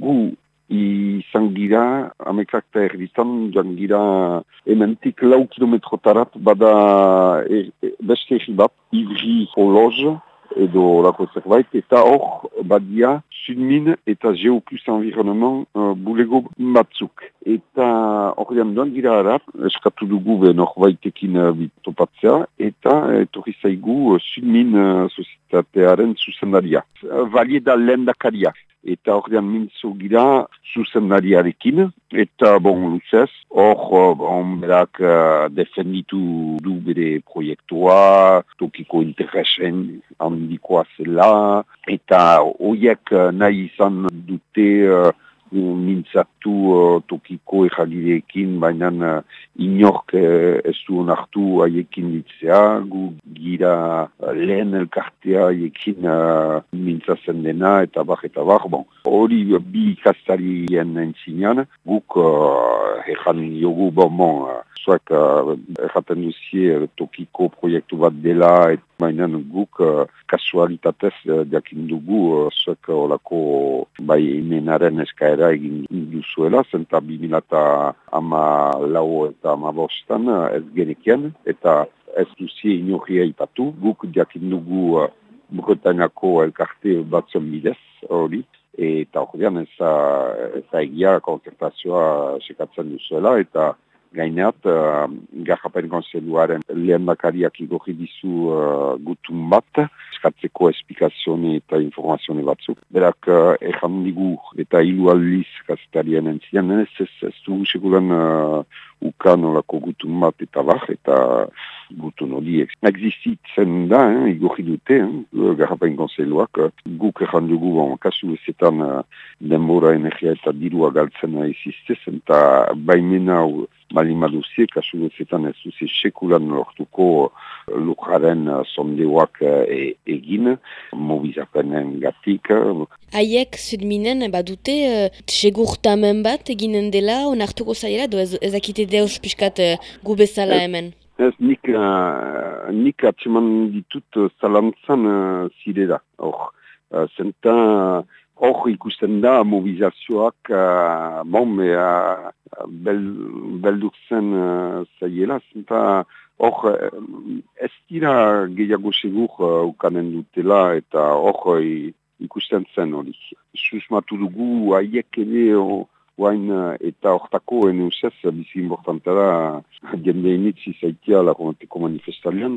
gu izan gira, amekak eta erditan, joan gira ementik lau kilometrotarat, bada e, e, beste bat, ivri holoz, edo lako zerbait, eta hor badia Sudmin eta Geoplus Environnement uh, bulego batzuk. Eta hor dian duan gira harap, eskatu dugu ben hor baitekin uh, bitopatzea, eta etorri zaigu uh, Sudmin uh, sozitatearen zuzendaria. Uh, Valie da lendakaria eta hor dian mintzo gira zuzendariarekin, eta bon luzez, hor bon, berak uh, defenditu du bere proiektua, tokiko interesen handikoa zela, eta horiek uh, nahi izan dute uh, mintzatu uh, tokiko erragideekin, baina uh, inork uh, ez du onartu haiekin ditzea, gu gira lehen elkartea haiekin uh, mintzatzen dena, eta bar, eta bar, bon. Hori bi ikastarien entzinean, guk uh, erran jogu, bon, bon, uh, zuak uh, erraten duzie tokiko proiektu bat dela, et mainan guk uh, kasualitatez uh, diakin dugu uh, zuak olako bai imenaren eskaera egin duzuela, zenta bimilata ama lau eta ama bostan uh, ez genekien, eta ez duzie inorria ipatu, guk diakin dugu uh, Bretainako elkarte batzen bidez, hori, eta hori ez, ez egia konzertazioa sekatzen duzuela, eta Gaineat, uh, garrapen konseluaren lehen bakariak igorri dizu uh, gutun bat, eskatzeko espikazione eta informazione batzuk. Berak, uh, ejan digu eta hilu aldiz kazetarien entzian, ez ez, ez du sekulan uh, ukan olako gutun bat eta bar, eta gutun hori existitzen da, eh, igorri dute, eh, garrapen konseluak, guk ejan dugu, bon, kasu ezetan uh, denbora energia eta dirua galtzen iziztez, eta baimena bali maduzie, kasu duzetan ez duzi sekulan lortuko lukaren eh, sondeuak e, egin, mobizapenen gatik. Haiek zudminen badute uh, segurtamen bat eginen dela, onartuko zaila, do ez, ezakite deus piskat uh, gubezala hemen? Ez nik, uh, nik atseman ditut zalantzan uh, zirela, hor. Uh, zenta, hor ikusten da mobilizazioak, uh, bon, bel, belduk zen uh, zaiela, zenta hor ez dira gehiago segur uh, ukanen dutela eta hor ikusten zen hori. Susmatu dugu haiek ere oain eta hortako ene usez bizi importantara jende initzi zaitia lagunateko manifestalian.